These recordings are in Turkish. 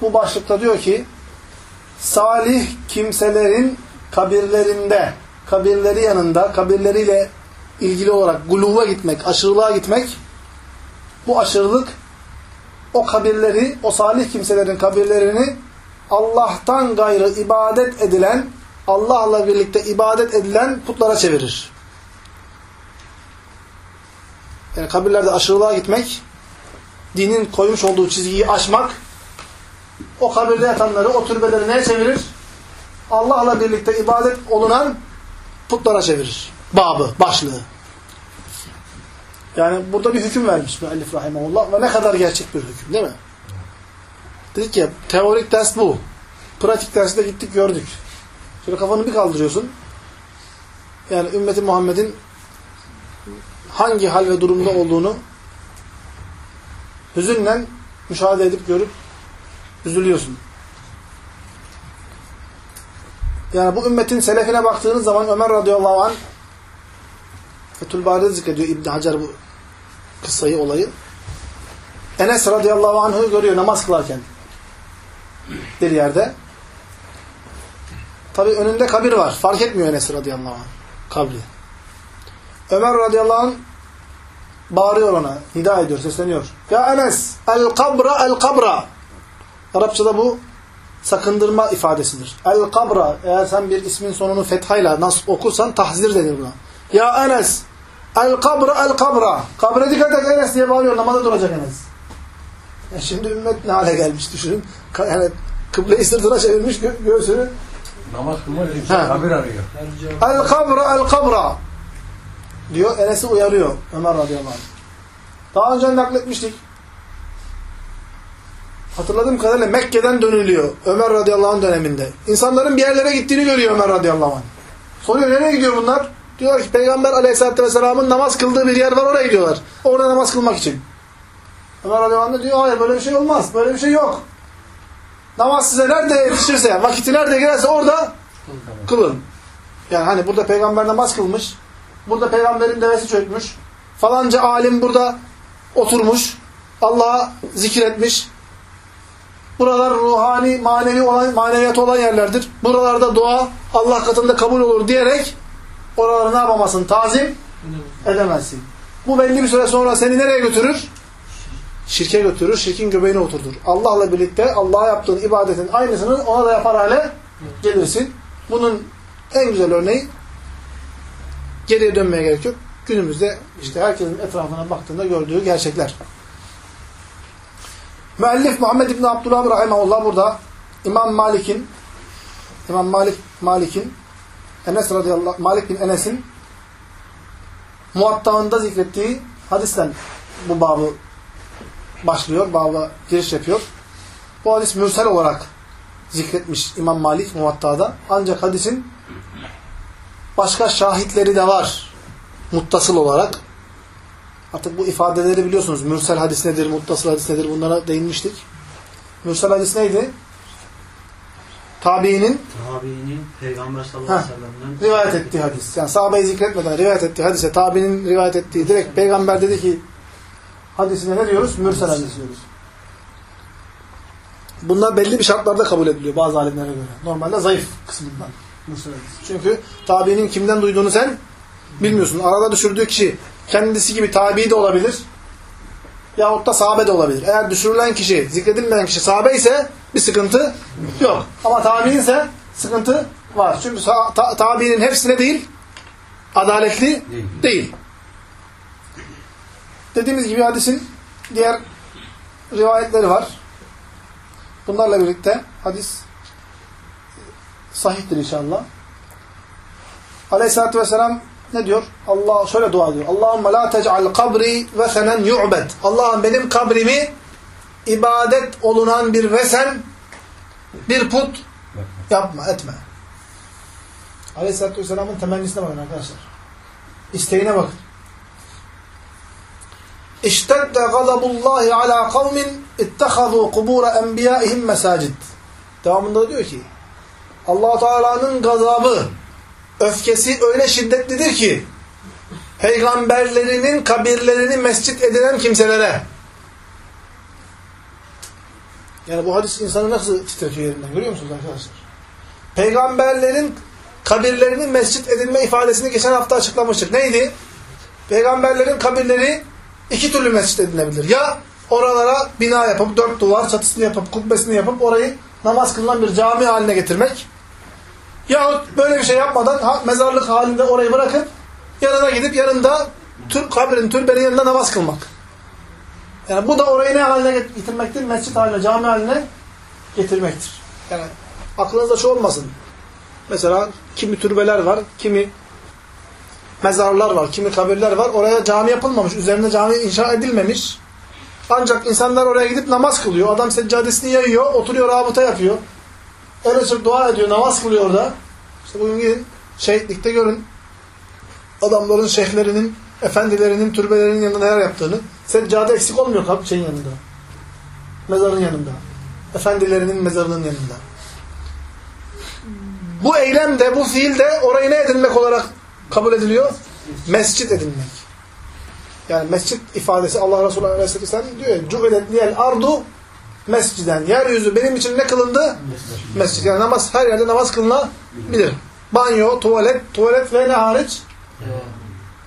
bu başlıkta diyor ki salih kimselerin kabirlerinde kabirleri yanında kabirleriyle ilgili olarak guluva gitmek, aşırılığa gitmek bu aşırılık o kabirleri, o salih kimselerin kabirlerini Allah'tan gayrı ibadet edilen, Allah'la birlikte ibadet edilen putlara çevirir. Yani kabirlerde aşırılığa gitmek, dinin koymuş olduğu çizgiyi aşmak, o kabirde yatanları, o türbeleri neye çevirir? Allah'la birlikte ibadet olunan putlara çevirir. Babı, başlığı. Yani burada bir hüküm vermiş müellif rahimahullah ve ne kadar gerçek bir hüküm değil mi? Dedik ya teorik ders bu. Pratik derste gittik gördük. Şöyle kafanı bir kaldırıyorsun. Yani ümmeti Muhammed'in hangi hal ve durumda olduğunu hüzünle müşahede edip görüp üzülüyorsun. Yani bu ümmetin selefine baktığınız zaman Ömer radıyallahu anh Fethül Bari'de zikrediyor İbn Hacer bu kıssayı, olayı. Enes radıyallahu anh'ı görüyor namaz kılarken bir yerde. Tabi önünde kabir var. Fark etmiyor Enes radıyallahu anh kabri. Ömer radıyallahu anh bağırıyor ona. Nida ediyor, sesleniyor. Ya Enes, el kabra el kabra. Arapçada bu sakındırma ifadesidir. El kabra. Eğer sen bir ismin sonunu fethayla nasıl okursan tahzir denir buna. Ya Enes, el kabra el kabra. Kabre dikkat et Enes diye bağırıyor. Namaza duracak Enes. Ya şimdi ümmet ne hale gelmiş düşünün. Yani kıbleyi sırtına çevirmiş gö göğsünü. Namaz kılmak için kabir arıyor. El kabra el kabra. Diyor Enes'i uyarıyor Ömer radıyallahu anh. Daha önce nakletmiştik. Hatırladığım kadarıyla Mekke'den dönülüyor Ömer radıyallahu anh döneminde. İnsanların bir yerlere gittiğini görüyor Ömer radıyallahu anh. Soruyor nereye gidiyor bunlar? Diyor ki Peygamber aleyhissalatü vesselamın namaz kıldığı bir yer var oraya gidiyorlar. Orada namaz kılmak için. Ömer radıyallahu anh diyor hayır böyle bir şey olmaz. Böyle bir şey yok. Namaz size nerede yetişirse, vakiti nerede girerse orada kılın. Yani hani burada peygamber namaz kılmış. Burada peygamberin devesi çökmüş. Falanca alim burada oturmuş. Allah'a zikretmiş. Buralar ruhani, manevi olan, maneviyat olan yerlerdir. Buralarda dua Allah katında kabul olur diyerek oraları ne yapamazsın? Tazim edemezsin. Bu belli bir süre sonra seni nereye götürür? Şirke götürür, şirkin göbeğine oturtur. Allah'la birlikte Allah'a yaptığın ibadetin aynısını ona da yapar hale gelirsin. Bunun en güzel örneği geriye dönmeye gerek yok. Günümüzde işte herkesin etrafına baktığında gördüğü gerçekler. Müellif Muhammed İbni Abdullah Rahimahullah burada İmam Malik'in İmam Malik Malik'in Enes radıyallahu Malik bin Enes'in muattağında zikrettiği hadisten bu babı başlıyor, baba giriş yapıyor. Bu hadis mürsel olarak zikretmiş İmam Malik muvattada. Ancak hadisin başka şahitleri de var. Muttasıl olarak. Artık bu ifadeleri biliyorsunuz. Mürsel hadis nedir, muttasıl hadis nedir bunlara değinmiştik. Mürsel hadis neydi? Tabiinin Tabiinin Peygamber sallallahu aleyhi ve sellem'den rivayet ettiği hadis. Yani sahabeyi zikretmeden rivayet ettiği hadise, tabiinin rivayet ettiği direkt peygamber dedi ki hadisine ne diyoruz? Mürsel hadis diyoruz. Bunlar belli bir şartlarda kabul ediliyor bazı alimlere göre. Normalde zayıf kısmından. Mürsel hadis. Çünkü tabiinin kimden duyduğunu sen bilmiyorsun. Arada düşürdüğü kişi kendisi gibi tabi de olabilir. Yahut da sahabe de olabilir. Eğer düşürülen kişi, zikredilmeyen kişi sahabe ise bir sıkıntı yok. Ama tabi'in ise sıkıntı var. Çünkü ta ta tabi'nin hepsine değil, adaletli Değil. değil. Dediğimiz gibi hadisin diğer rivayetleri var. Bunlarla birlikte hadis sahihtir inşallah. Aleyhisselatü Vesselam ne diyor? Allah şöyle dua ediyor. Allahümme la tec'al kabri vesenen yu'bed. Allah'ım benim kabrimi ibadet olunan bir vesen, bir put yapma, etme. Aleyhisselatü Vesselam'ın temennisine bakın arkadaşlar. İsteğine bakın. İştedde gadabullahi ala kavmin ittehazû kubura enbiyaihim mesacid. Devamında diyor ki allah Teala'nın gazabı, öfkesi öyle şiddetlidir ki peygamberlerinin kabirlerini mescit edilen kimselere yani bu hadis insanı nasıl titretiyor yerinden görüyor musunuz arkadaşlar? Peygamberlerin kabirlerinin mescit edilme ifadesini geçen hafta açıklamıştık. Neydi? Peygamberlerin kabirleri iki türlü mescit edilebilir. Ya oralara bina yapıp, dört duvar, çatısını yapıp, kubbesini yapıp orayı namaz kılınan bir cami haline getirmek. Yahut böyle bir şey yapmadan ha, mezarlık halinde orayı bırakıp yanına gidip yanında tür, kabrin, türbenin yanında namaz kılmak. Yani bu da orayı ne haline getirmektir? Mescit haline, cami haline getirmektir. Yani aklınızda şu olmasın. Mesela kimi türbeler var, kimi mezarlar var, kimi kabirler var. Oraya cami yapılmamış, üzerine cami inşa edilmemiş. Ancak insanlar oraya gidip namaz kılıyor. Adam seccadesini yayıyor, oturuyor, rabıta yapıyor. El açıp dua ediyor, namaz kılıyor orada. İşte bugün gidin, şehitlikte görün. Adamların, şeyhlerinin, efendilerinin, türbelerinin yanında neler yaptığını. Seccade eksik olmuyor kap şeyin yanında. Mezarın yanında. Efendilerinin mezarının yanında. Bu eylem de, bu fiil de orayı ne edinmek olarak kabul ediliyor? Mescit edinmek. Yani mescit ifadesi Allah Resulü Aleyhisselam diyor ya Cübelet ardu mesciden. Yeryüzü benim için ne kılındı? Mescid. Yani namaz, her yerde namaz kılınabilir. Banyo, tuvalet, tuvalet ve ne hariç?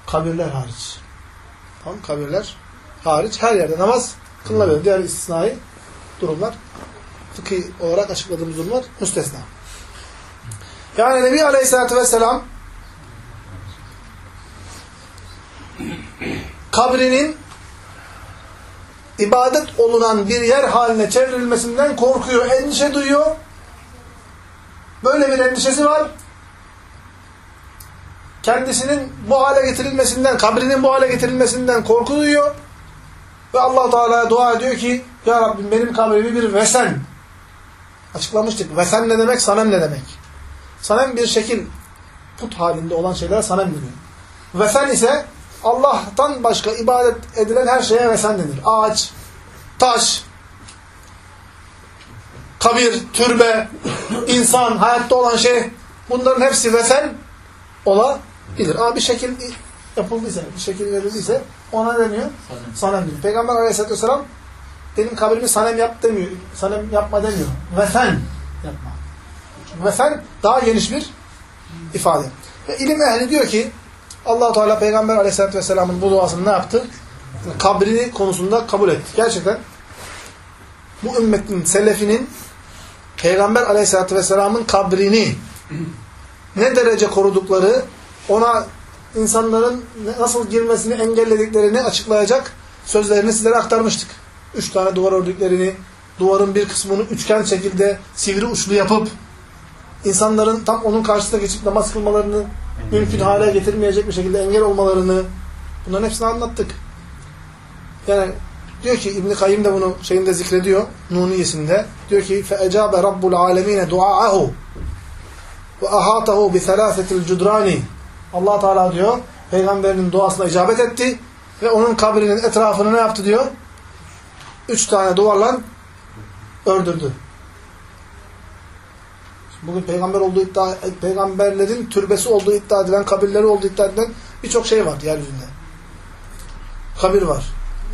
Kabirler hariç. Tamam kabirler hariç her yerde namaz kılınabilir. Diğer istisnai durumlar fıkhi olarak açıkladığımız durumlar müstesna. Yani Nebi Aleyhisselatü Vesselam kabrinin ibadet olunan bir yer haline çevrilmesinden korkuyor, endişe duyuyor. Böyle bir endişesi var. Kendisinin bu hale getirilmesinden, kabrinin bu hale getirilmesinden korku duyuyor. Ve allah Teala'ya dua ediyor ki, Ya Rabbim benim kabrimi bir vesen. Açıklamıştık. Vesen ne demek? Sanem ne demek? Sanem bir şekil, put halinde olan şeyler sanem deniyor. Vesen ise Allah'tan başka ibadet edilen her şeye vesen denir. Ağaç, taş, kabir, türbe, insan, hayatta olan şey bunların hepsi vesen olabilir. Ama bir şekil yapıldıysa, bir şekil verildiyse ona deniyor? Sanem. sanem diyor. Peygamber aleyhissalatü vesselam benim kabrimi sanem yap demiyor. Sanem yapma demiyor. Vesen yapma. Vesen daha geniş bir ifade. Ve ilim ehli diyor ki allah Teala Peygamber Aleyhisselatü Vesselam'ın bu duasını ne yaptı? Kabrini konusunda kabul etti. Gerçekten bu ümmetin, selefinin Peygamber Aleyhisselatü Vesselam'ın kabrini ne derece korudukları, ona insanların nasıl girmesini engellediklerini açıklayacak sözlerini sizlere aktarmıştık. Üç tane duvar ördüklerini, duvarın bir kısmını üçgen şekilde sivri uçlu yapıp insanların tam onun karşısına geçip namaz kılmalarını mümkün hale getirmeyecek bir şekilde engel olmalarını bunların hepsini anlattık. Yani diyor ki İbn Kayyim de bunu şeyinde zikrediyor Nuniyesinde. Diyor ki fe feecabe rabbul alemine duaahu ve ahatahu bi selasetil cudrani. Allah Teala diyor peygamberinin duasına icabet etti ve onun kabrinin etrafını ne yaptı diyor? Üç tane duvarla ördürdü. Bugün peygamber olduğu iddia, peygamberlerin türbesi olduğu iddia edilen, kabirleri olduğu iddia edilen birçok şey var yeryüzünde. Kabir var.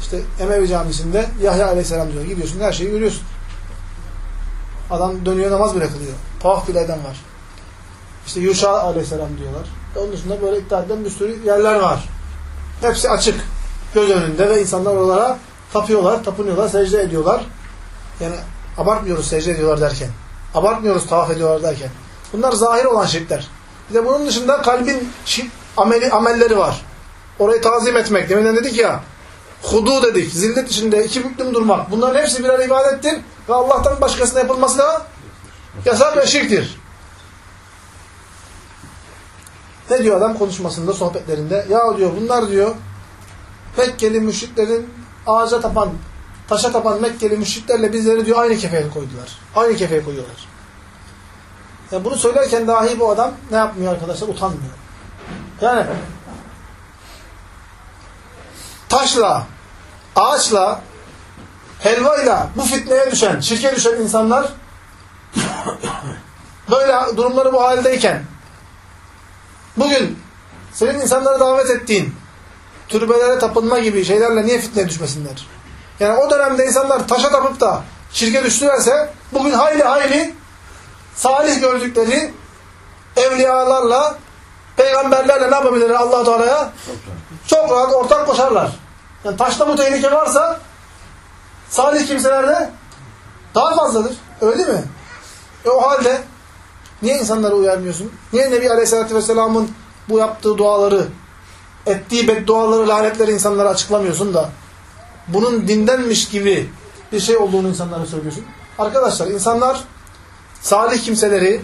İşte Emevi Camisi'nde Yahya Aleyhisselam diyor. Gidiyorsun her şeyi görüyorsun. Adam dönüyor namaz bile kılıyor. Tavaf eden var. İşte Yuşa Aleyhisselam diyorlar. Onun dışında böyle iddia edilen bir sürü yerler var. Hepsi açık. Göz önünde ve insanlar oralara tapıyorlar, tapınıyorlar, secde ediyorlar. Yani abartmıyoruz secde ediyorlar derken. Abartmıyoruz tavaf ediyorlar derken. Bunlar zahir olan şirkler. Bir de bunun dışında kalbin ameli, amelleri var. Orayı tazim etmek. Deminden dedik ya hudu dedik. Zillet içinde iki büklüm durmak. Bunların hepsi birer ibadettir. Ve Allah'tan başkasına yapılması da yasak ve şirktir. Ne diyor adam konuşmasında, sohbetlerinde? Ya diyor bunlar diyor Mekkeli müşriklerin ağaca tapan, taşa tapan Mekkeli müşriklerle bizleri diyor aynı kefeye koydular. Aynı kefeye koyuyorlar. Yani bunu söylerken dahi bu adam ne yapmıyor arkadaşlar? Utanmıyor. Yani taşla, ağaçla, helvayla bu fitneye düşen, şirke düşen insanlar böyle durumları bu haldeyken bugün senin insanları davet ettiğin türbelere tapınma gibi şeylerle niye fitneye düşmesinler? Yani o dönemde insanlar taşa tapıp da şirke düştülerse bugün hayli hayli salih gördükleri evliyalarla peygamberlerle ne yapabilirler allah Teala'ya? Çok rahat ortak koşarlar. Yani taşta bu tehlike varsa salih kimselerde daha fazladır. Öyle mi? E o halde niye insanları uyarmıyorsun? Niye Nebi Aleyhisselatü Vesselam'ın bu yaptığı duaları, ettiği bedduaları, lanetleri insanlara açıklamıyorsun da bunun dindenmiş gibi bir şey olduğunu insanlara söylüyorsun? Arkadaşlar insanlar salih kimseleri,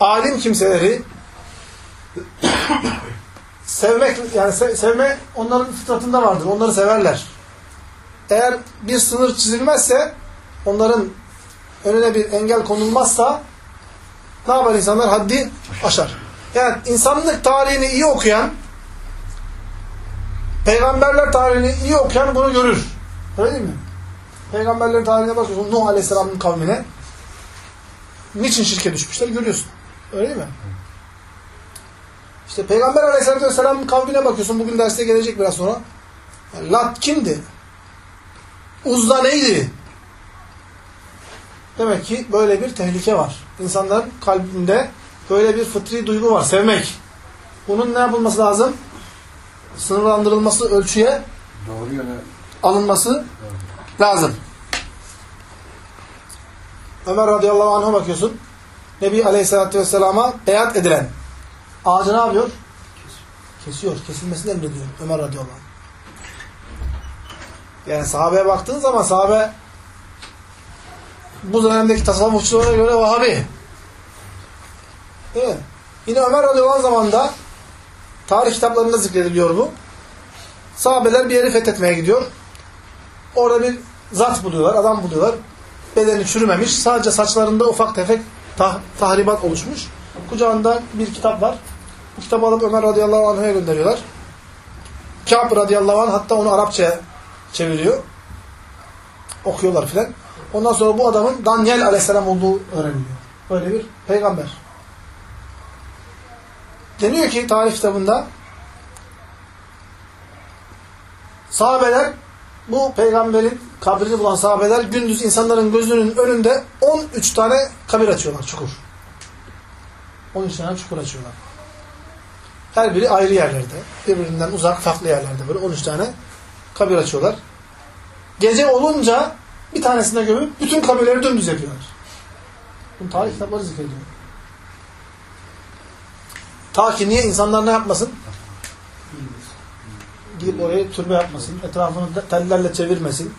alim kimseleri sevmek yani se sevme onların fıtratında vardır. Onları severler. Eğer bir sınır çizilmezse onların önüne bir engel konulmazsa ne yapar insanlar? Haddi aşar. Yani insanlık tarihini iyi okuyan peygamberler tarihini iyi okuyan bunu görür. Öyle değil mi? Peygamberlerin tarihine bakıyorsun Nuh Aleyhisselam'ın kavmine niçin şirke düşmüşler görüyorsun. Öyle değil mi? İşte Peygamber Aleyhisselatü Vesselam'ın kavmine bakıyorsun. Bugün derste gelecek biraz sonra. Yani Lat kimdi? Uzza neydi? Demek ki böyle bir tehlike var. İnsanların kalbinde böyle bir fıtri duygu var. Sevmek. Bunun ne yapılması lazım? Sınırlandırılması, ölçüye Doğru yöne alınması lazım. Ömer radıyallahu anh'a bakıyorsun. Nebi aleyhissalatü vesselama beyat edilen ağacı ne yapıyor? Kesiyor. Kesilmesini emrediyor Ömer radıyallahu anh. Yani sahabeye baktığın zaman sahabe bu dönemdeki tasavvufçulara göre Vahabi. Değil mi? Yine Ömer radıyallahu anh zamanında tarih kitaplarında zikrediliyor bu. Sahabeler bir yeri fethetmeye gidiyor. Orada bir zat buluyorlar, adam buluyorlar. Bedeni çürümemiş. Sadece saçlarında ufak tefek tah tahribat oluşmuş. Kucağında bir kitap var. Bu kitabı alıp Ömer radıyallahu anh'a gönderiyorlar. Kâb radıyallahu anh hatta onu Arapçaya çeviriyor. Okuyorlar filan. Ondan sonra bu adamın Daniel aleyhisselam olduğu öğreniliyor. Böyle bir peygamber. Deniyor ki tarih kitabında sahabeler bu peygamberin kabrini bulan sahabeler gündüz insanların gözünün önünde 13 tane kabir açıyorlar, çukur. 13 tane çukur açıyorlar. Her biri ayrı yerlerde. Birbirinden uzak, farklı yerlerde böyle 13 tane kabir açıyorlar. Gece olunca bir tanesine gömüp bütün kabirleri dümdüz yapıyorlar. Bunu tarih kitapları zikrediyor. Ta ki niye insanlar ne yapmasın? Gidip oraya türbe yapmasın, etrafını tellerle çevirmesin,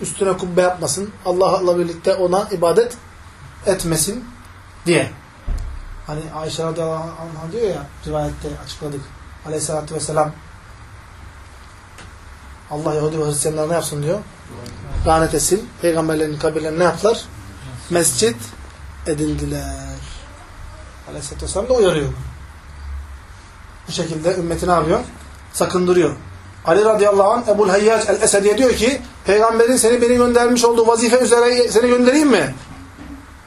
üstüne kubbe yapmasın, Allah'la birlikte ona ibadet etmesin diye. Hani Ayşe radıyallahu anh diyor ya, rivayette açıkladık. Aleyhissalatü vesselam Allah Yahudi ve Hristiyanlar ne yapsın diyor? Lanet etsin. Peygamberlerin kabirlerini ne yaptılar? Mescit edindiler. Aleyhisselatü vesselam da uyarıyor Bu şekilde ümmeti ne yapıyor? Sakındırıyor. Ali radıyallahu anh Ebul Hayyac el-Esedi'ye diyor ki Peygamberin seni beni göndermiş olduğu vazife üzere seni göndereyim mi?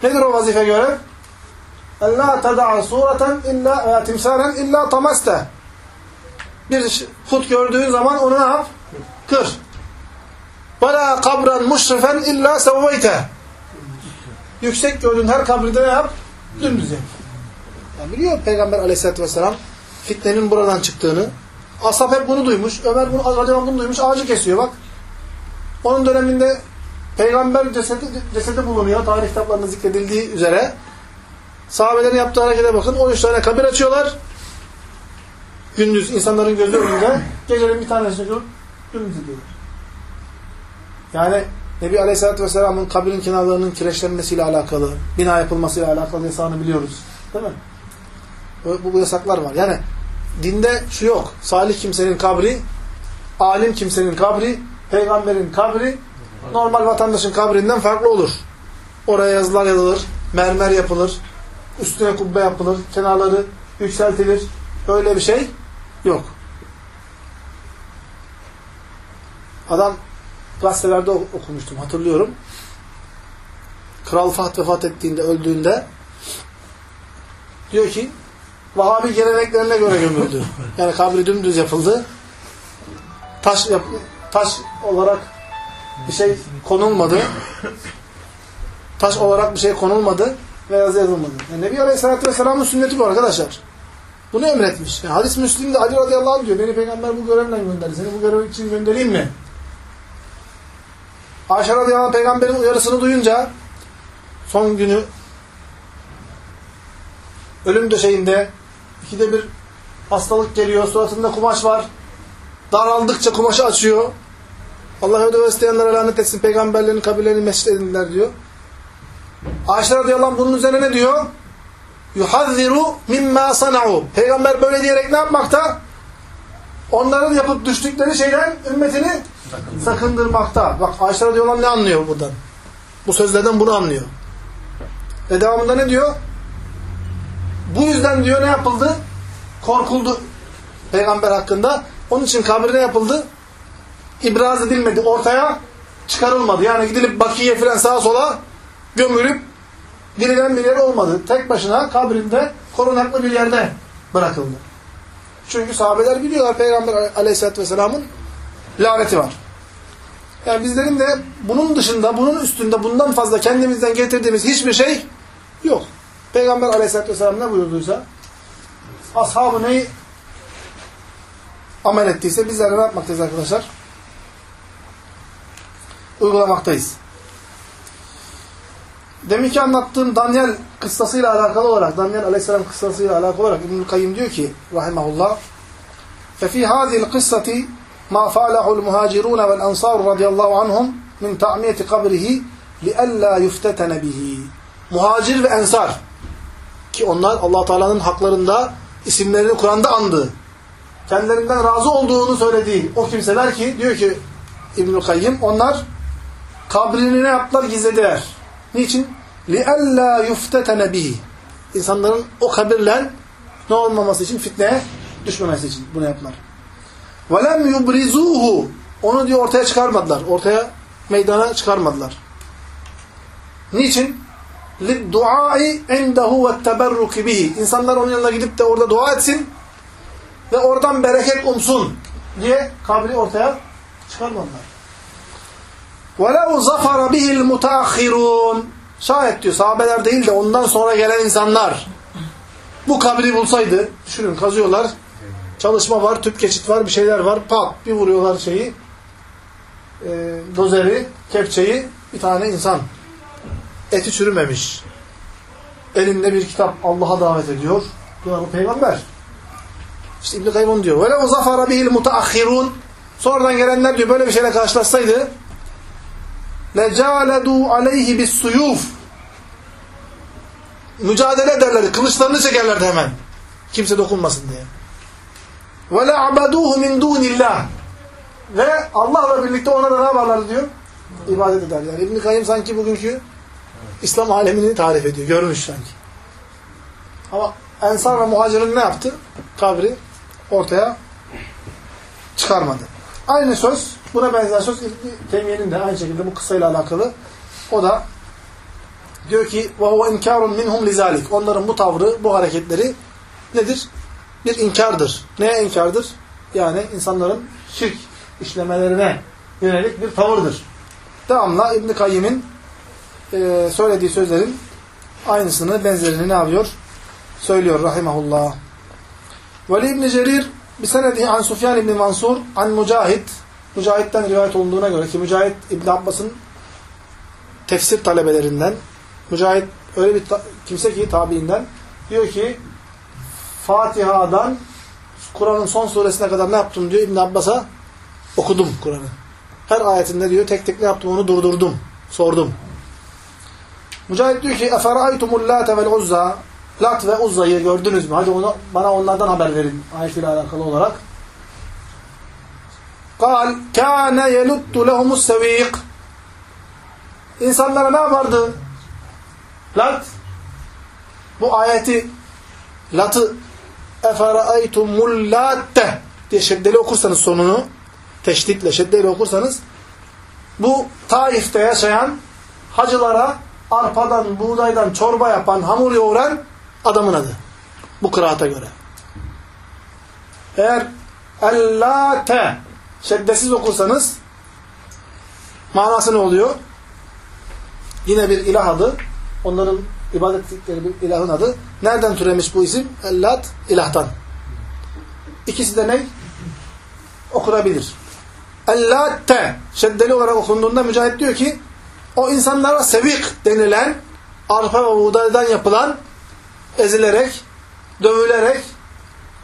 Nedir o vazife görev? اَلَّا تَدَعَ صُورَةً illa veya timsalen illa tamaste. Bir put gördüğün zaman onu ne yap? Kır. وَلَا قَبْرًا مُشْرِفًا illa سَوَّيْتَ Yüksek gördüğün her kabride ne yap? Dümdüz yap. Yani biliyor Peygamber aleyhissalatü vesselam fitnenin buradan çıktığını. Ashab hep bunu duymuş. Ömer bunu, radıyallahu bunu duymuş. Ağacı kesiyor bak. Onun döneminde peygamber cesedi, cesedi bulunuyor. Tarih kitaplarında zikredildiği üzere. Sahabelerin yaptığı harekete bakın. 13 tane kabir açıyorlar. Gündüz insanların gözü önünde. Gecenin bir tanesini görüp dümdüz ediyorlar. Yani Nebi Aleyhisselatü Vesselam'ın kabrin kenarlarının kireçlenmesiyle alakalı, bina yapılmasıyla alakalı yasağını biliyoruz. Değil mi? Bu, bu yasaklar var. Yani dinde şu yok. Salih kimsenin kabri, alim kimsenin kabri, peygamberin kabri, normal vatandaşın kabrinden farklı olur. Oraya yazılar yazılır, mermer yapılır, üstüne kubbe yapılır, kenarları yükseltilir. Öyle bir şey yok. Adam gazetelerde okumuştum, hatırlıyorum. Kral Fahd vefat ettiğinde, öldüğünde diyor ki Vahabi geleneklerine göre gömüldü. Yani kabri dümdüz yapıldı. Taş yap taş olarak bir şey konulmadı. Taş olarak bir şey konulmadı ve yazı yazılmadı. Yani Nebi Aleyhisselatü Vesselam'ın sünneti bu arkadaşlar. Bunu emretmiş. Yani hadis Müslim'de Ali radıyallahu anh diyor. Beni peygamber bu görevle gönderdi. Seni bu görev için göndereyim mi? Ayşe radıyallahu anh peygamberin uyarısını duyunca son günü ölüm döşeğinde ikide bir hastalık geliyor. Suratında kumaş var. Daraldıkça kumaşı açıyor. Allah ödü isteyenlere lanet etsin. Peygamberlerin kabirlerini mescid edindiler diyor. Ayşe radıyallahu anh bunun üzerine ne diyor? yuhazziru mimma sana'u. Peygamber böyle diyerek ne yapmakta? Onların yapıp düştükleri şeyden ümmetini sakındırmakta. Bak Ayşe radıyallahu anh ne anlıyor buradan? Bu sözlerden bunu anlıyor. Ve devamında ne diyor? Bu yüzden diyor ne yapıldı? Korkuldu peygamber hakkında. Onun için kabri ne yapıldı? İbraz edilmedi. Ortaya çıkarılmadı. Yani gidilip bakiye filan sağa sola gömülüp dirilen bir yer olmadı. Tek başına kabrinde korunaklı bir yerde bırakıldı. Çünkü sahabeler biliyorlar Peygamber aleyhissalatü vesselamın laneti var. Yani bizlerin de bunun dışında, bunun üstünde, bundan fazla kendimizden getirdiğimiz hiçbir şey yok. Peygamber aleyhissalatü vesselam ne buyurduysa ashabı neyi amel ettiyse bizler de ne yapmaktayız arkadaşlar? Uygulamaktayız. Demin ki anlattığım Daniel kıssasıyla alakalı olarak, Daniel aleyhisselam kıssasıyla alakalı olarak İbn-i Kayyum diyor ki, rahimahullah, فَفِي هَذِي الْقِصَّةِ مَا فَعْلَهُ الْمُهَاجِرُونَ وَالْاَنْصَارُ رَضِيَ اللّٰهُ عَنْهُمْ مِنْ تَعْمِيَةِ قَبْرِهِ لِأَلَّا يُفْتَتَنَ بِهِ Muhacir ve ensar ki onlar allah Teala'nın haklarında isimlerini Kur'an'da andı. Kendilerinden razı olduğunu söylediği o kimseler ki diyor ki İbnül Kayyim onlar kabrini ne yaptılar? Gizlediler. Niçin? لِأَلَّا يُفْتَتَنَ بِهِ İnsanların o kabirler ne olmaması için? Fitneye düşmemesi için bunu yaptılar. وَلَمْ يُبْرِزُوهُ Onu diyor ortaya çıkarmadılar. Ortaya meydana çıkarmadılar. Niçin? لِدُّعَاءِ عِنْدَهُ وَالتَّبَرُّكِ بِهِ İnsanlar onun yanına gidip de orada dua etsin ve oradan bereket umsun diye kabri ortaya çıkarmadılar. وَلَوْ زَفَرَ بِهِ الْمُتَأَخِّرُونَ Şayet diyor sahabeler değil de ondan sonra gelen insanlar bu kabri bulsaydı, düşünün kazıyorlar, çalışma var, tüp geçit var, bir şeyler var, pat bir vuruyorlar şeyi, e, dozeri, kepçeyi, bir tane insan. Eti çürümemiş. Elinde bir kitap Allah'a davet ediyor. Diyor bu peygamber. İşte İbn-i Kayyum diyor. وَلَوْ زَفَرَ بِهِ الْمُتَأَخِّرُونَ Sonradan gelenler diyor böyle bir şeyle karşılaşsaydı لَجَالَدُوا عَلَيْهِ بِالسُّيُوفِ Mücadele ederlerdi. Kılıçlarını çekerlerdi hemen. Kimse dokunmasın diye. وَلَعْبَدُوهُ مِنْ دُونِ اللّٰهِ Ve Allah'la birlikte ona da ne yaparlar diyor? İbadet eder. Yani İbn-i Kayyum sanki bugünkü İslam alemini tarif ediyor. Görmüş sanki. Ama Ensar ve Muhacir'in ne yaptı? Kabri ortaya çıkarmadı. Aynı söz, buna benzer söz İbn-i Teymiye'nin de aynı şekilde bu kıssayla alakalı. O da Diyor ki وَهُوَ اِنْكَارٌ مِنْهُمْ لِذَٰلِكِ Onların bu tavrı, bu hareketleri nedir? Bir inkardır. Neye inkardır? Yani insanların şirk işlemelerine yönelik bir tavırdır. Devamla İbn-i Kayyim'in e, söylediği sözlerin aynısını, benzerini ne yapıyor? Söylüyor rahimahullah. Veli İbn Cerir bir senedi an Sufyan İbn Mansur an Mücahit Mücahit'ten rivayet olunduğuna göre ki Mücahit İbn Abbas'ın tefsir talebelerinden Mücahit öyle bir kimse ki tabiinden diyor ki Fatiha'dan Kur'an'ın son suresine kadar ne yaptım diyor İbn Abbas'a okudum Kur'an'ı. Her ayetinde diyor tek tek ne yaptım onu durdurdum, sordum. Mücahit diyor ki اَفَرَأَيْتُمُ اللّٰةَ وَالْعُزَّى Lat ve Uzza'yı gördünüz mü? Hadi onu, bana onlardan haber verin ayetiyle alakalı olarak. قال كان يلت لهم السويق İnsanlara ne yapardı? Lat bu ayeti Lat'ı eferaytumul latte diye şeddeli okursanız sonunu teşdidle şeddeyle okursanız bu Taif'te yaşayan hacılara arpadan, buğdaydan çorba yapan, hamur yoğuran adamın adı. Bu kıraata göre. Eğer ellate şeddesiz okursanız manası ne oluyor? Yine bir ilah adı. Onların ibadet ettikleri bir ilahın adı. Nereden türemiş bu isim? Ellat, ilahtan. İkisi de ne? Okunabilir. Ellate şeddeli olarak okunduğunda mücahit diyor ki o insanlara sevik denilen arpa ve buğdaydan yapılan ezilerek, dövülerek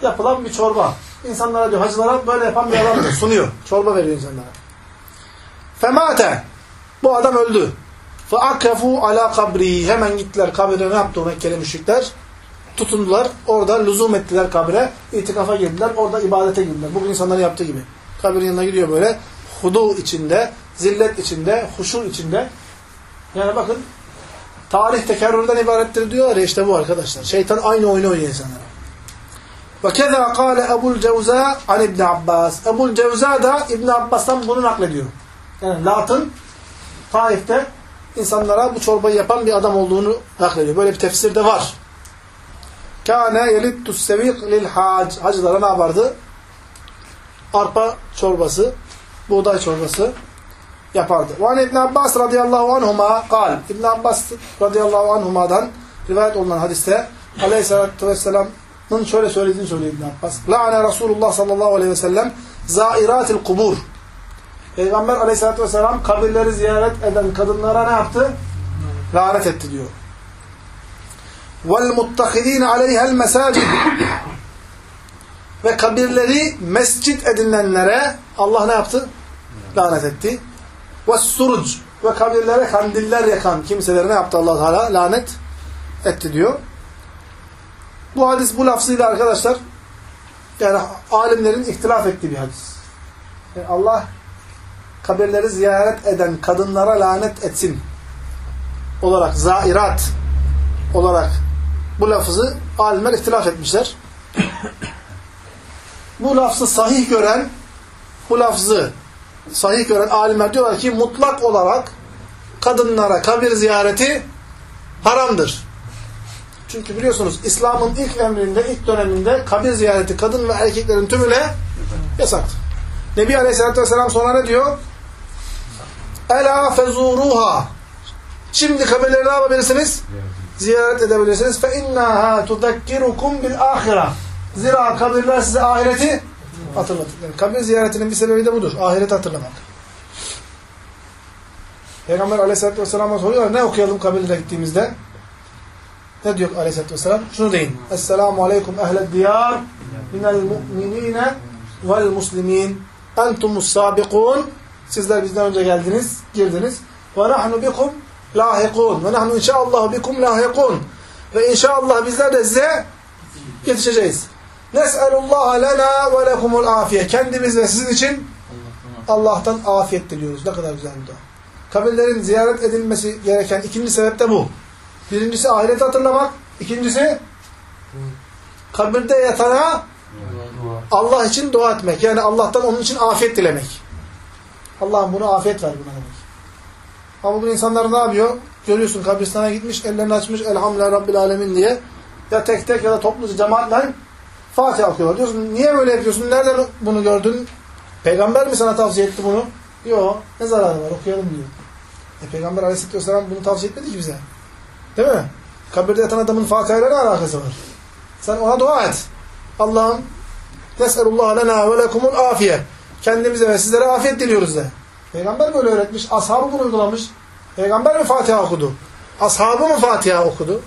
yapılan bir çorba. İnsanlara diyor, hacılara böyle yapan bir adamdır. Sunuyor. Çorba veriyor insanlara. Femate. Bu adam öldü. فَاَكَفُوا ala kabri. Hemen gittiler kabrine ne yaptı o Mekkeli müşrikler? Tutundular. Orada lüzum ettiler kabre. itikafa girdiler. Orada ibadete girdiler. Bugün insanların yaptığı gibi. Kabrin yanına gidiyor böyle. Hudu içinde, zillet içinde, huşu içinde. yani bakın tarih tekerrürden ibarettir diyorlar ya işte bu arkadaşlar. Şeytan aynı oyunu oynuyor insanlara. Ve keza kâle Ebul Cevza an İbn Abbas. Ebul Cevza da İbn Abbas'tan bunu naklediyor. Yani Lat'ın Taif'te insanlara bu çorbayı yapan bir adam olduğunu naklediyor. Böyle bir tefsir de var. Kâne yelittus sevik lil hac. Hacılara ne yapardı? Arpa çorbası, buğday çorbası yapardı. Ve İbn Abbas radıyallahu anhuma kal. İbn Abbas radıyallahu anhuma'dan rivayet olunan hadiste aleyhissalatü vesselam'ın şöyle söylediğini söylüyor İbn Abbas. La'ane Resulullah sallallahu aleyhi ve sellem zairatil kubur. Peygamber aleyhissalatü vesselam kabirleri ziyaret eden kadınlara ne yaptı? Lanet etti diyor. Vel muttahidine aleyhel mesacid. Ve kabirleri mescit edinenlere Allah ne yaptı? Lanet etti. Ve suruc. Ve kabirlere kandiller yakan kimselere ne yaptı allah Teala? Lanet etti diyor. Bu hadis bu lafzıyla arkadaşlar yani alimlerin ihtilaf ettiği bir hadis. Yani Allah kabirleri ziyaret eden kadınlara lanet etsin olarak, zairat olarak bu lafızı alimler ihtilaf etmişler. bu lafzı sahih gören, bu lafzı sahih gören alimler diyorlar ki mutlak olarak kadınlara kabir ziyareti haramdır. Çünkü biliyorsunuz İslam'ın ilk emrinde, ilk döneminde kabir ziyareti kadın ve erkeklerin tümüne yasaktır. Nebi Aleyhisselatü Vesselam sonra ne diyor? Ela fezuruha. Şimdi kabirleri ne yapabilirsiniz? Ziyaret edebilirsiniz. Fe innaha tudekkirukum bil ahire. Zira kabirler size ahireti hatırlatır. Yani kabir ziyaretinin bir sebebi de budur. Ahireti hatırlamak. Peygamber Aleyhisselatü Vesselam'a soruyorlar ne okuyalım kabirlere gittiğimizde? Ne diyor Aleyhisselatü Vesselam? Şunu deyin. Esselamu aleyküm ehled diyar minel mu'minine vel muslimin entumus sabikun Sizler bizden önce geldiniz, girdiniz. Ve nahnu bikum lahikun. Ve nahnu inşaallah bikum lahikun. Ve inşallah bizler de size yetişeceğiz. Nes'elullah lena ve lekumul afiye. Kendimiz ve sizin için Allah'tan afiyet diliyoruz. Ne kadar güzel bir dua. Kabirlerin ziyaret edilmesi gereken ikinci sebep de bu. Birincisi ahireti hatırlamak. İkincisi kabirde yatana Allah için dua etmek. Yani Allah'tan onun için afiyet dilemek. Allah'ım bunu afiyet ver buna demek. Ama bugün insanlar ne yapıyor? Görüyorsun kabristana gitmiş, ellerini açmış, elhamdülillah Rabbil Alemin diye. Ya tek tek ya da topluca cemaatle Fatiha okuyorlar. Diyorsun niye böyle yapıyorsun? Nereden bunu gördün? Peygamber mi sana tavsiye etti bunu? Yok. Ne zararı var? Okuyalım diyor. E, Peygamber Aleyhisselatü Vesselam bunu tavsiye etmedi ki bize. Değil mi? Kabirde yatan adamın Fatiha ile ne alakası var? Sen ona dua et. Allah'ım Nes'elullah lena ve lekumul afiye. Kendimize ve sizlere afiyet diliyoruz de. Peygamber böyle öğretmiş. Ashabı bunu uygulamış. Peygamber mi Fatiha okudu? Ashabı mı Fatiha okudu?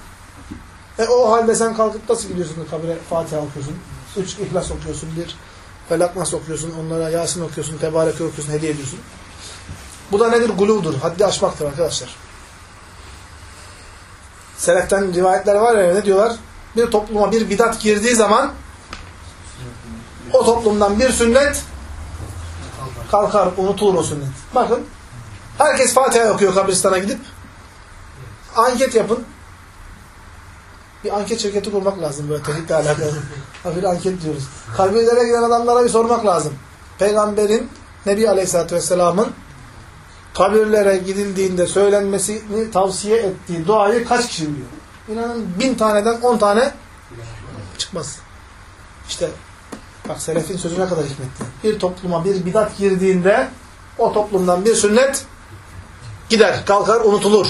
E o halde sen kalkıp nasıl gidiyorsun kabire Fatiha okuyorsun? Üç İhlas okuyorsun, bir Felak Nas okuyorsun, onlara Yasin okuyorsun, Tebarek okuyorsun, hediye ediyorsun. Bu da nedir? Guluvdur. Haddi aşmaktır arkadaşlar. Seleften rivayetler var ya ne diyorlar? Bir topluma bir bidat girdiği zaman o toplumdan bir sünnet kalkar, unutulur o sünnet. Bakın, herkes Fatiha okuyor kabristana gidip. Anket yapın. Bir anket şirketi kurmak lazım böyle tevhidle alakalı. Ha bir anket diyoruz. Kabirlere giden adamlara bir sormak lazım. Peygamberin, Nebi Aleyhisselatü Vesselam'ın kabirlere gidildiğinde söylenmesini tavsiye ettiği duayı kaç kişi biliyor? İnanın bin taneden on tane çıkmaz. İşte bak selefin sözü ne kadar hikmetli. Bir topluma bir bidat girdiğinde o toplumdan bir sünnet gider, kalkar, unutulur.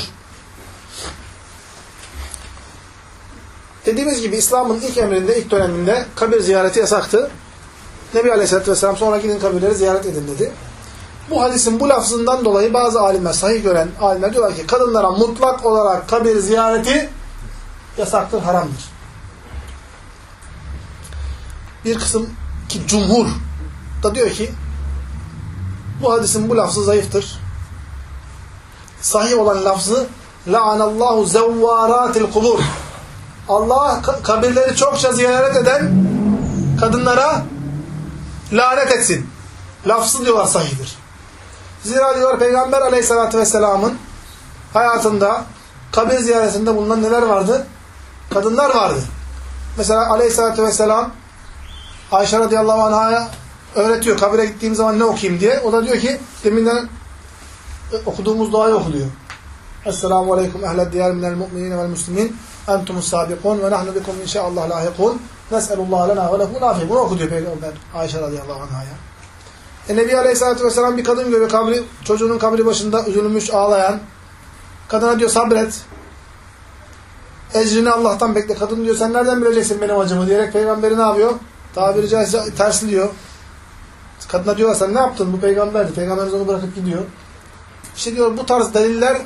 Dediğimiz gibi İslam'ın ilk emrinde, ilk döneminde kabir ziyareti yasaktı. Nebi Aleyhisselatü Vesselam sonra gidin kabirleri ziyaret edin dedi. Bu hadisin bu lafzından dolayı bazı alimler, sahih gören alimler diyorlar ki kadınlara mutlak olarak kabir ziyareti yasaktır, haramdır. Bir kısım ki cumhur da diyor ki bu hadisin bu lafzı zayıftır. Sahih olan lafzı la'anallahu zevvaratil kubur Allah kabirleri çokça ziyaret eden kadınlara lanet etsin. Lafzı diyorlar sahihdir. Zira diyorlar Peygamber aleyhissalatü vesselamın hayatında kabir ziyaretinde bulunan neler vardı? Kadınlar vardı. Mesela aleyhissalatü vesselam Ayşe radıyallahu anh'a öğretiyor. Kabire gittiğim zaman ne okuyayım diye. O da diyor ki deminden okuduğumuz duayı oku diyor. Esselamu aleyküm ehled diyar minel mu'minine vel muslimin entumus sabikun ve nahnu bikum inşaallah lahikun nes'elullah lena ve lehu nafi. Bunu oku diyor Peygamber Ayşe radıyallahu anh'a. E Nebi Aleyhisselatü Vesselam bir kadın görüyor kabri, çocuğunun kabri başında üzülmüş, ağlayan. Kadına diyor sabret. Ecrini Allah'tan bekle. Kadın diyor sen nereden bileceksin benim acımı diyerek peygamberi ne yapıyor? Tabiri caizse tersliyor. Kadına diyorlar sen ne yaptın? Bu peygamberdi. Peygamberimiz onu bırakıp gidiyor. İşte diyor bu tarz deliller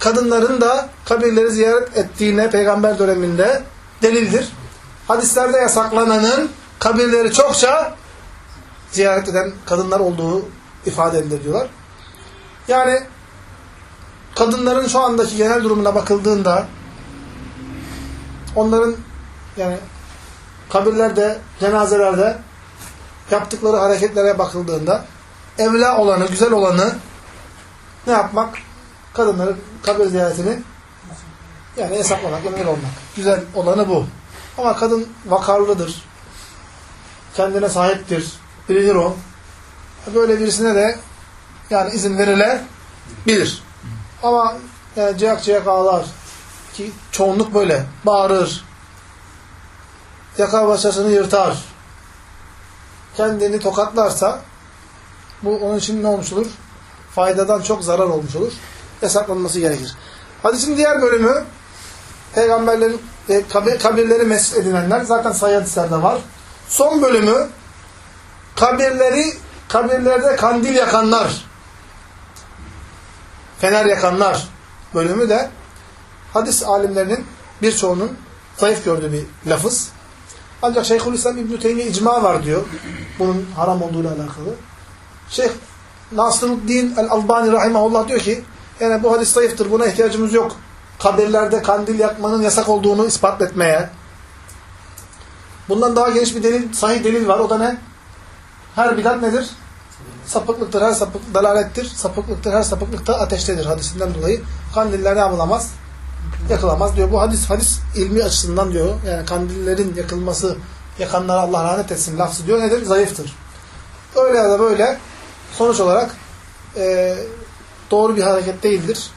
kadınların da kabirleri ziyaret ettiğine peygamber döneminde delildir. Hadislerde yasaklananın kabirleri çokça ziyaret eden kadınlar olduğu ifade edilir diyorlar. Yani kadınların şu andaki genel durumuna bakıldığında onların yani kabirlerde, cenazelerde yaptıkları hareketlere bakıldığında evla olanı, güzel olanı ne yapmak? Kadınların kabir ziyaretini yani hesaplamak, emir olmak. Güzel olanı bu. Ama kadın vakarlıdır. Kendine sahiptir. Bilinir o. Böyle birisine de yani izin verilebilir. Ama yani ciyak ciyak ağlar ki çoğunluk böyle. Bağırır. Yaka başasını yırtar. Kendini tokatlarsa bu onun için ne olmuş olur? Faydadan çok zarar olmuş olur. Hesaplanması gerekir. Hadisin diğer bölümü peygamberlerin e, kabir, kabirleri mescid edinenler zaten sayı hadislerde var. Son bölümü kabirleri kabirlerde kandil yakanlar fener yakanlar bölümü de hadis alimlerinin birçoğunun zayıf gördüğü bir lafız. Ancak Şeyhülislam İbn-i Teymiye icma var diyor. Bunun haram olduğuyla alakalı. Şeyh Nasruddin el-Albani rahimahullah diyor ki yani bu hadis zayıftır. Buna ihtiyacımız yok. Kabirlerde kandil yakmanın yasak olduğunu ispat etmeye. Bundan daha geniş bir delil, sahih delil var. O da ne? Her bidat nedir? Sapıklıktır, her sapık dalalettir. Sapıklıktır, her sapıklıkta ateştedir hadisinden dolayı. Kandiller ne yapılamaz? Yakılamaz diyor. Bu hadis hadis ilmi açısından diyor. Yani kandillerin yakılması, yakanlara Allah lanet etsin lafzı diyor. Nedir? Zayıftır. Öyle ya da böyle sonuç olarak e, doğru bir hareket değildir.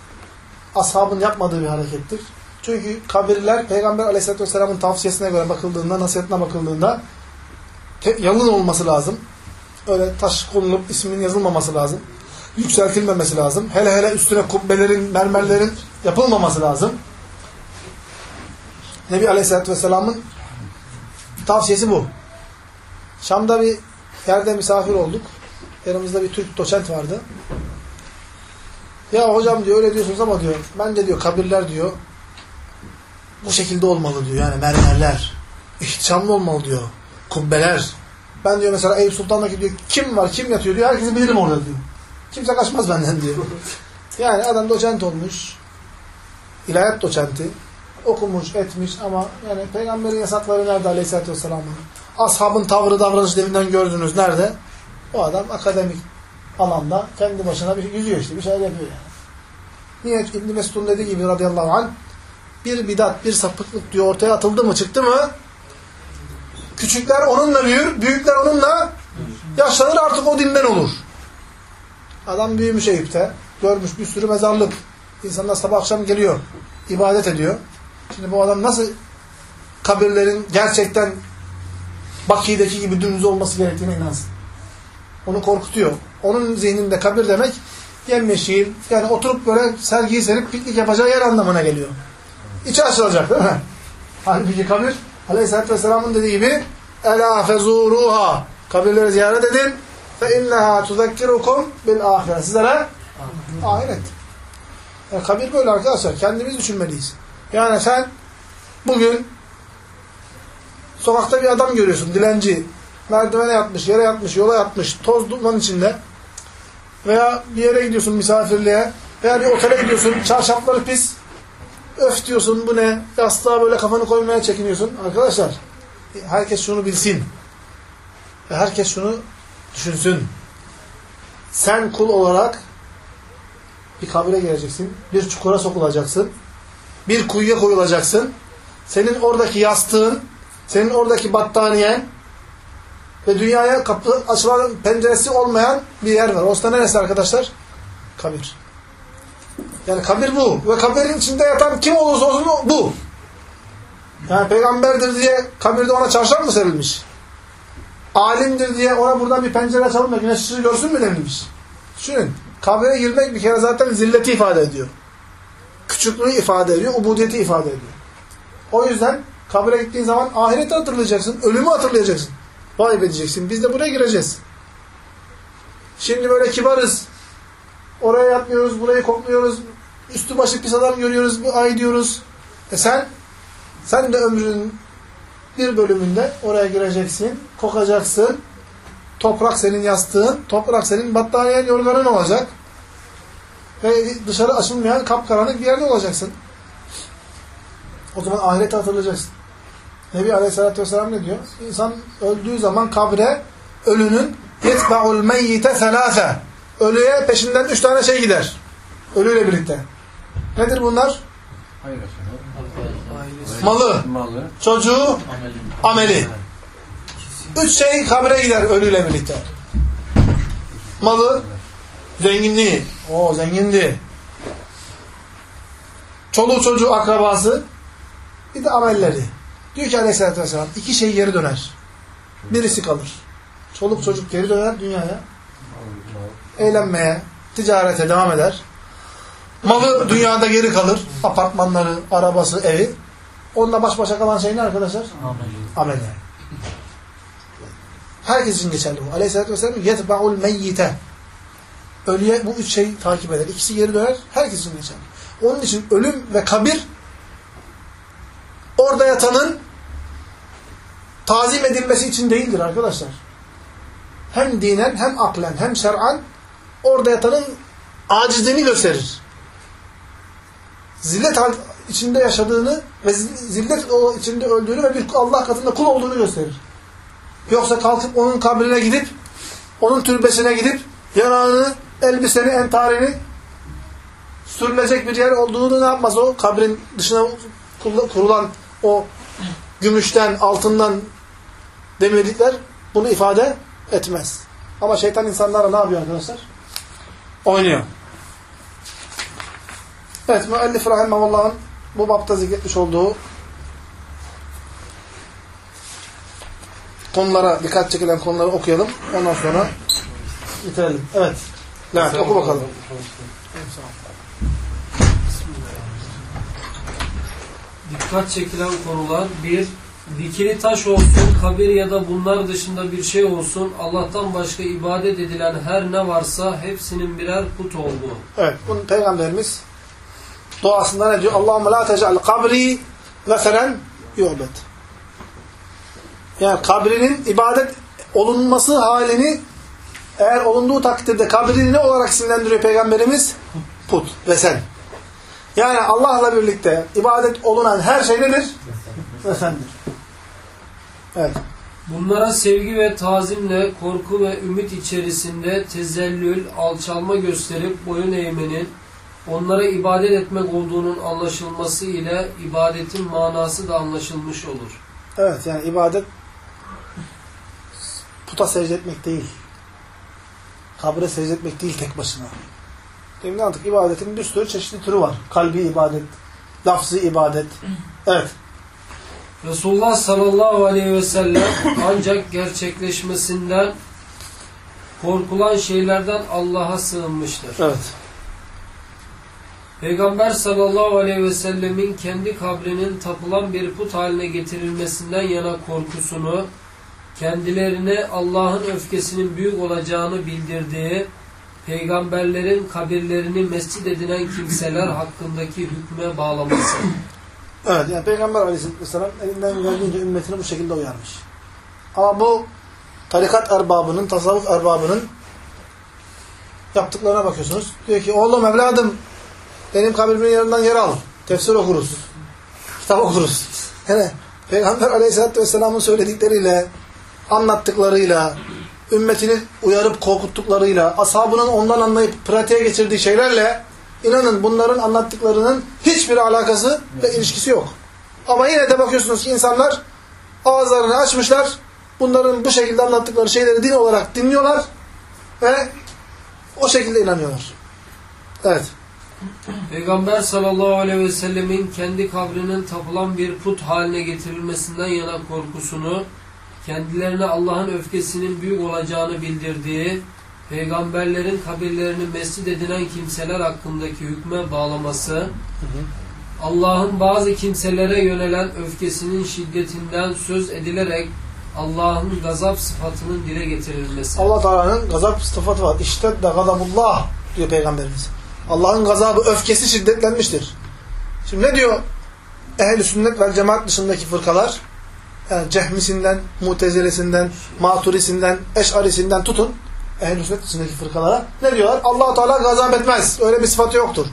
Ashabın yapmadığı bir harekettir. Çünkü kabirler Peygamber aleyhissalatü vesselamın tavsiyesine göre bakıldığında, nasihatine bakıldığında yalın olması lazım. Öyle taş konulup isminin yazılmaması lazım. Yükseltilmemesi lazım. Hele hele üstüne kubbelerin, mermerlerin yapılmaması lazım. Nebi Aleyhisselatü Vesselam'ın tavsiyesi bu. Şam'da bir yerde misafir olduk. Yanımızda bir Türk doçent vardı. Ya hocam diyor öyle diyorsunuz ama diyor bence diyor kabirler diyor bu şekilde olmalı diyor. Yani mermerler. ihtişamlı olmalı diyor. Kubbeler. Ben diyor mesela Eyüp Sultan'daki diyor kim var kim yatıyor diyor. Herkesi bilirim orada diyor. Kimse kaçmaz benden diyor. Yani adam doçent olmuş. İlahiyat doçenti. Okumuş, etmiş ama yani peygamberin yasakları nerede aleyhissalatü vesselam'ın? Ashabın tavrı, davranış deminden gördünüz. Nerede? O adam akademik alanda kendi başına bir yüzüyor işte. Bir şeyler yapıyor yani. Niye? İbn Mesud'un dediği gibi radıyallahu anh bir bidat, bir sapıklık diyor ortaya atıldı mı, çıktı mı küçükler onunla büyür, büyükler onunla yaşlanır artık o dinden olur. Adam büyümüş Eyüp'te. Görmüş bir sürü mezarlık. İnsanlar sabah akşam geliyor. ibadet ediyor. Şimdi bu adam nasıl kabirlerin gerçekten Baki'deki gibi dümdüz olması gerektiğine inansın. Onu korkutuyor. Onun zihninde kabir demek yemyeşil, yani oturup böyle sergiyi serip piknik yapacağı yer anlamına geliyor. İçi açılacak değil mi? Halbuki kabir Aleyhisselatü Vesselam'ın dediği gibi Ela fezuruha kabirleri ziyaret edin fe inneha tuzekkirukum bil ahiret. Sizlere ahiret. Yani kabir böyle arkadaşlar. Kendimiz düşünmeliyiz. Yani sen bugün sokakta bir adam görüyorsun. Dilenci. Merdivene yatmış, yere yatmış, yola yatmış. Toz duman içinde. Veya bir yere gidiyorsun misafirliğe. Veya bir otele gidiyorsun. Çarşafları pis. Öf diyorsun bu ne? Yastığa böyle kafanı koymaya çekiniyorsun. Arkadaşlar herkes şunu bilsin. Ve herkes şunu düşünsün. Sen kul olarak bir kabire gireceksin. Bir çukura sokulacaksın. Bir kuyuya koyulacaksın. Senin oradaki yastığın, senin oradaki battaniyen ve dünyaya kapı açılan penceresi olmayan bir yer var. Orası da neresi arkadaşlar? Kabir. Yani kabir bu. Ve kabirin içinde yatan kim olursa olsun bu. Yani peygamberdir diye kabirde ona çarşaf mı serilmiş? Alimdir diye ona buradan bir pencere açalım da güneş ışığı görsün mü denilmiş? Düşünün. Kabre girmek bir kere zaten zilleti ifade ediyor. Küçüklüğü ifade ediyor, ubudiyeti ifade ediyor. O yüzden kabire gittiğin zaman ahireti hatırlayacaksın, ölümü hatırlayacaksın. Vay be diyeceksin. Biz de buraya gireceğiz. Şimdi böyle kibarız. Oraya yatmıyoruz, burayı kokluyoruz. Üstü başı pis adam görüyoruz, bir ay diyoruz. E sen, sen de ömrünün bir bölümünde oraya gireceksin, kokacaksın. Toprak senin yastığın, toprak senin battaniyen, yorganın olacak. Ve dışarı açılmayan kapkaranlık bir yerde olacaksın. O zaman ahireti hatırlayacaksın. Nebi Aleyhisselatü Vesselam ne diyor? İnsan öldüğü zaman kabre ölünün yetba'ul meyyite selâfe Ölüye peşinden üç tane şey gider. Ölüyle birlikte. Nedir bunlar? Hayır efendim. Malı, Malı. çocuğu, ameli. Üç şey kabre gider ölüyle birlikte. Malı, zenginliği. O zengindi. Çoluğu çocuğu akrabası. Bir de amelleri. Diyor ki aleyhissalatü vesselam iki şey geri döner. Birisi kalır. Çoluk çocuk geri döner dünyaya. Eğlenmeye, ticarete devam eder. Malı dünyada geri kalır. Apartmanları, arabası, evi. Onunla baş başa kalan şey ne arkadaşlar? Ameli. Herkes için geçerli bu. Aleyhisselatü Vesselam yetba'ul meyyite. Ölüye bu üç şey takip eder. İkisi geri döner. Herkes için geçerli. Onun için ölüm ve kabir orada yatanın tazim edilmesi için değildir arkadaşlar. Hem dinen hem aklen hem şer'an orada yatanın acizliğini gösterir. Zillet içinde yaşadığını ve zillet içinde öldüğünü ve bir Allah katında kul olduğunu gösterir. Yoksa kalkıp onun kabrine gidip onun türbesine gidip yanağını, elbiseni, entarini sürülecek bir yer olduğunu ne yapmaz o? Kabrin dışına kurulan o gümüşten, altından demirlikler bunu ifade etmez. Ama şeytan insanlara ne yapıyor arkadaşlar? Oynuyor. Evet, müellif rahimahullah'ın bu bapta zikretmiş olduğu konulara, dikkat çekilen konuları okuyalım. Ondan sonra bitirelim. Evet. Levent oku bakalım. Dikkat çekilen konular 1. Dikili taş olsun, kabir ya da bunlar dışında bir şey olsun, Allah'tan başka ibadet edilen her ne varsa hepsinin birer put olduğu. Evet, bunu Peygamberimiz duasında ne diyor? Allahümme la tec'al kabri meselen yu'bet. Yani kabrinin ibadet olunması halini eğer olunduğu takdirde kabrini ne olarak isimlendiriyor Peygamberimiz? Put ve sen. Yani Allah'la birlikte ibadet olunan her şey nedir? Ve sendir. Evet. Bunlara sevgi ve tazimle, korku ve ümit içerisinde tezellül, alçalma gösterip boyun eğmenin, onlara ibadet etmek olduğunun anlaşılması ile ibadetin manası da anlaşılmış olur. Evet yani ibadet puta secde etmek değil. Kabre secde etmek değil tek başına. Ne anlattık? İbadetin bir sürü çeşitli türü var. Kalbi ibadet, lafzı ibadet. Evet. Resulullah sallallahu aleyhi ve sellem ancak gerçekleşmesinden korkulan şeylerden Allah'a sığınmıştır. Evet. Peygamber sallallahu aleyhi ve sellemin kendi kabrinin tapılan bir put haline getirilmesinden yana korkusunu, kendilerine Allah'ın öfkesinin büyük olacağını bildirdiği, peygamberlerin kabirlerini mescid edinen kimseler hakkındaki hükme bağlaması. Evet yani Peygamber aleyhisselam elinden geldiğince ümmetini bu şekilde uyarmış. Ama bu tarikat erbabının, tasavvuf erbabının yaptıklarına bakıyorsunuz. Diyor ki oğlum evladım benim kabrimin yanından yer al. Tefsir okuruz. Kitap okuruz. Yani Peygamber aleyhisselatü vesselamın söyledikleriyle, anlattıklarıyla, ümmetini uyarıp korkuttuklarıyla, ashabının ondan anlayıp pratiğe geçirdiği şeylerle inanın bunların anlattıklarının hiçbir alakası ve ilişkisi yok. Ama yine de bakıyorsunuz ki insanlar ağızlarını açmışlar, bunların bu şekilde anlattıkları şeyleri din olarak dinliyorlar ve o şekilde inanıyorlar. Evet. Peygamber sallallahu aleyhi ve sellemin kendi kabrinin tapılan bir put haline getirilmesinden yana korkusunu, kendilerine Allah'ın öfkesinin büyük olacağını bildirdiği, peygamberlerin kabirlerini mescid edinen kimseler hakkındaki hükme bağlaması, Allah'ın bazı kimselere yönelen öfkesinin şiddetinden söz edilerek Allah'ın gazap sıfatının dile getirilmesi. Allah Teala'nın gazap sıfatı var. İşte de gazabullah diyor Peygamberimiz. Allah'ın gazabı, öfkesi şiddetlenmiştir. Şimdi ne diyor ehl-i sünnet ve cemaat dışındaki fırkalar? Yani cehmisinden, mutezilesinden, maturisinden, eşarisinden tutun ehl-i sünnet fırkalara. Ne diyorlar? allah Teala gazap etmez. Öyle bir sıfatı yoktur.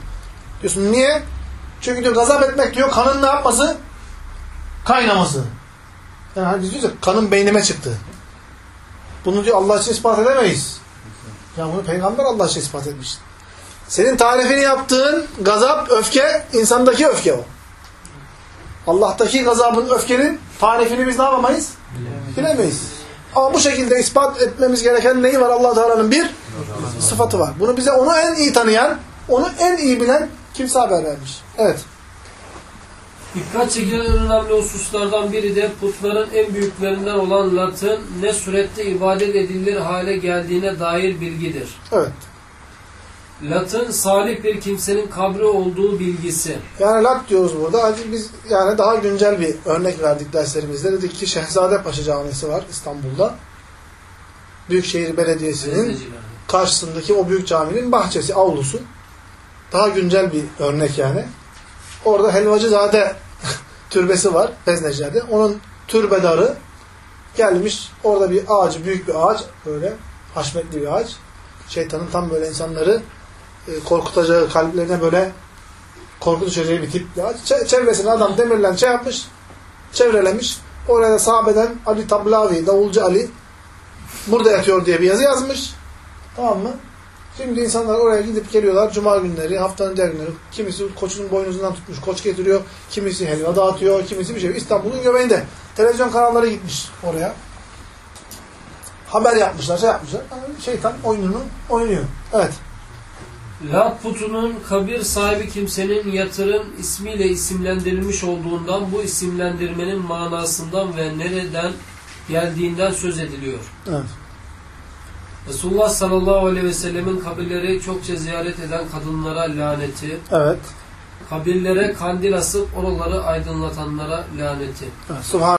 Diyorsun niye? Çünkü diyor gazap etmek diyor kanın ne yapması? Kaynaması. Yani hani biz diyoruz kanın beynime çıktı. Bunu diyor Allah için ispat edemeyiz. Ya bunu peygamber Allah için ispat etmiş. Senin tarifini yaptığın gazap, öfke, insandaki öfke o. Allah'taki gazabın, öfkenin tarifini biz ne yapamayız? Bilemeyiz. Ama bu şekilde ispat etmemiz gereken neyi var? allah Teala'nın bir sıfatı var. Bunu bize onu en iyi tanıyan, onu en iyi bilen kimse haber vermiş. Evet. Dikkat çekilen en önemli hususlardan biri de putların en büyüklerinden olan Lat'ın ne surette ibadet edilir hale geldiğine dair bilgidir. Evet. Lat'ın salih bir kimsenin kabri olduğu bilgisi. Yani lat diyoruz burada. Hadi biz yani daha güncel bir örnek verdik derslerimizde. Dedik ki Şehzadepaşa Camisi var İstanbul'da. Büyükşehir Belediyesi'nin karşısındaki o büyük caminin bahçesi, avlusu. Daha güncel bir örnek yani. Orada Helvacızade türbesi var Bezneciler'de. Onun türbedarı gelmiş. Orada bir ağacı, büyük bir ağaç. Böyle haşmetli bir ağaç. Şeytanın tam böyle insanları korkutacağı, kalplerine böyle korku düşeceği bir tip çevresine adam demirlen şey yapmış. Çevrelemiş. Oraya sahabeden Ali Tablavi, Davulcu Ali burada yatıyor diye bir yazı yazmış. Tamam mı? Şimdi insanlar oraya gidip geliyorlar cuma günleri, haftanın diğer günleri. Kimisi koçun boynuzundan tutmuş, koç getiriyor. Kimisi helva dağıtıyor, kimisi bir şey. İstanbul'un göbeğinde. Televizyon kanalları gitmiş oraya. Haber yapmışlar, şey yapmışlar. Yani şeytan oyununu oynuyor. Evet. Lat putunun kabir sahibi kimsenin yatırım ismiyle isimlendirilmiş olduğundan bu isimlendirmenin manasından ve nereden geldiğinden söz ediliyor. Evet. Resulullah sallallahu aleyhi ve sellemin kabirleri çokça ziyaret eden kadınlara laneti, Evet. kabirlere kandil asıp oraları aydınlatanlara laneti. evet.